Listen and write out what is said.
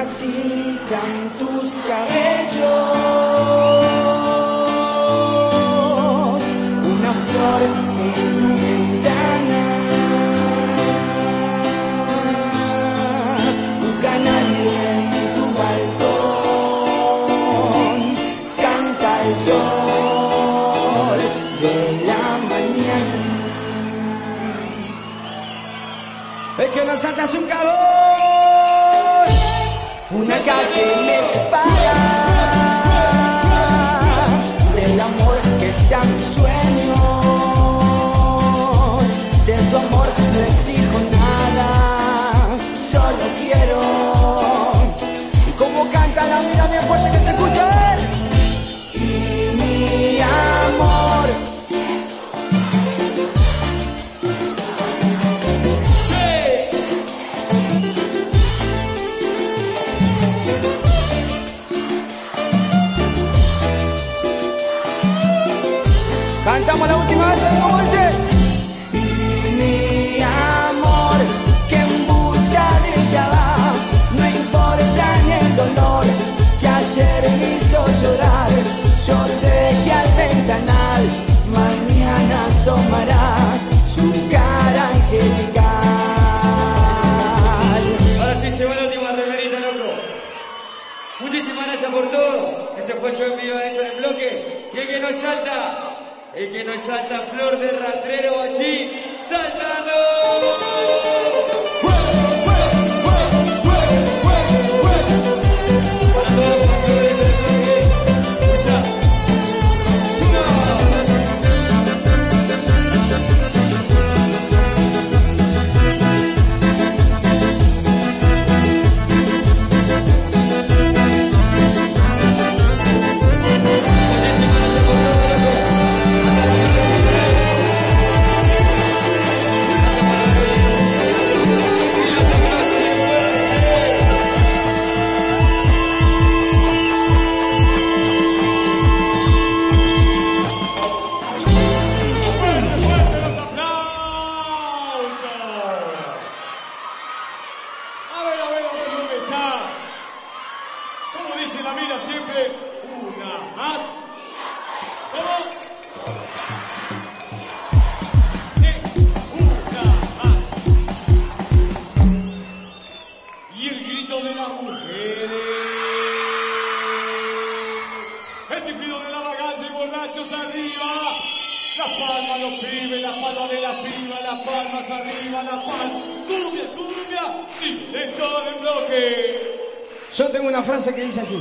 en tus cabellos, una flor en tu ventana, un canario en tu balcón, canta el sol de la mañana. Es que nos saltas un calor, Cantamos la última vez, ¿sabes cómo dice? Y mi amor, que en busca de ella va, no importa ni el dolor que ayer me hizo llorar. Yo sé que al ventanal mañana asomará su cara angelical. Ahora sí se va la última remerita, loco. Muchísimas gracias por todo. Este fue yo en vivo adentro en el bloque. Y el que nos salta, el que nos salta, Flor de Rastrero Bachín, saltando. De la vagancia y borrachos arriba. Las palmas, los pibes, las palmas de las pibas, las palmas arriba, las palmas. Cumbia, cumbia, sí, en todo el bloque. Yo tengo una frase que dice así.